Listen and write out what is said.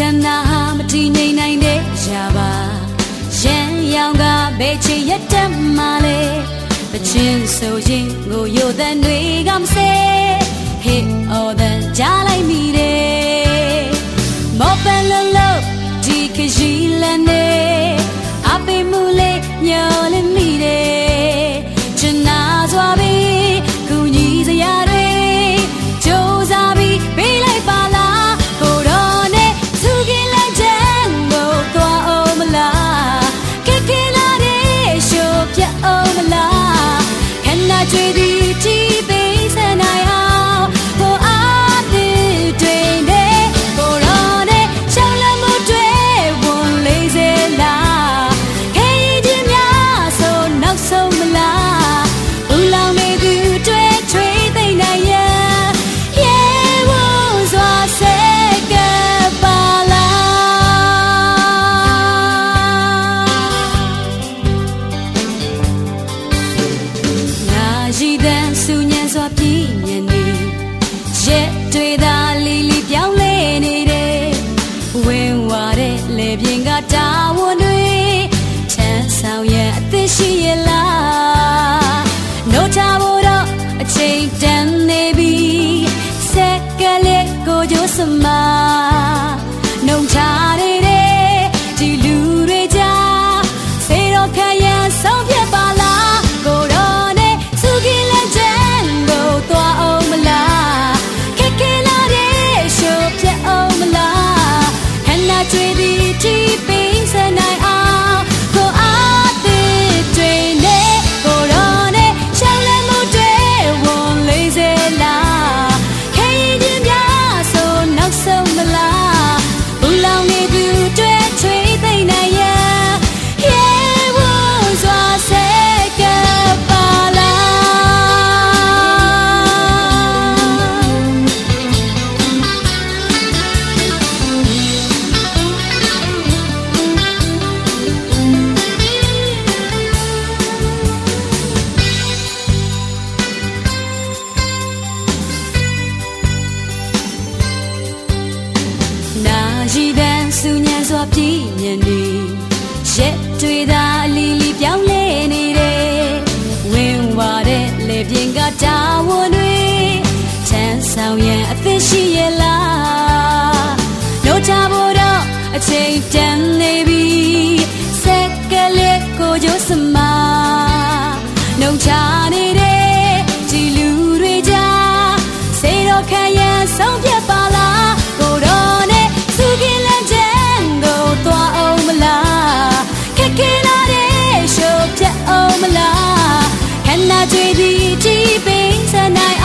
ကနာမတည်ငြိမ်နိုင်တဲ့ရာပါရန်ရောင်ကဘယ်ချင်ရတတ်မှလဲပချင်းဆိုရင်ငိုရိုတဲ့တွေကမစဲ hit all the ကြားလိုက်မိတယ်မောပန်လလို့ဒီခရီးလန်းနေအပိမှုလေးညော်လေးမိ တွေသာလီလီပြောင်းလဲနေတယ်ဝင်ဝါတဲ့လေပြင်းကတာဝန်တွေချမ်းဆောင်ရဲ့အသက်ရှိရလားနှုတ်ချဖို့တော့အချိန်တန်နေပြီဆက်ကလေးကိုကြိုးစမနှုံချနေတဲ့ ပြည့်မြင်နေရက်တွေသာအလီလီပြောင်းလဲနေတယ်ဝင်ဝါတဲ့လေပြင်းကတာဝန်တွေချမ်းဆောင်ရန်အသက်ရှိရလားနှုတ်ချဖို့တော့အချိန်တန်နေပြီဆက်ကလေးကိုကြိုးစမနှုတ်ချ tonight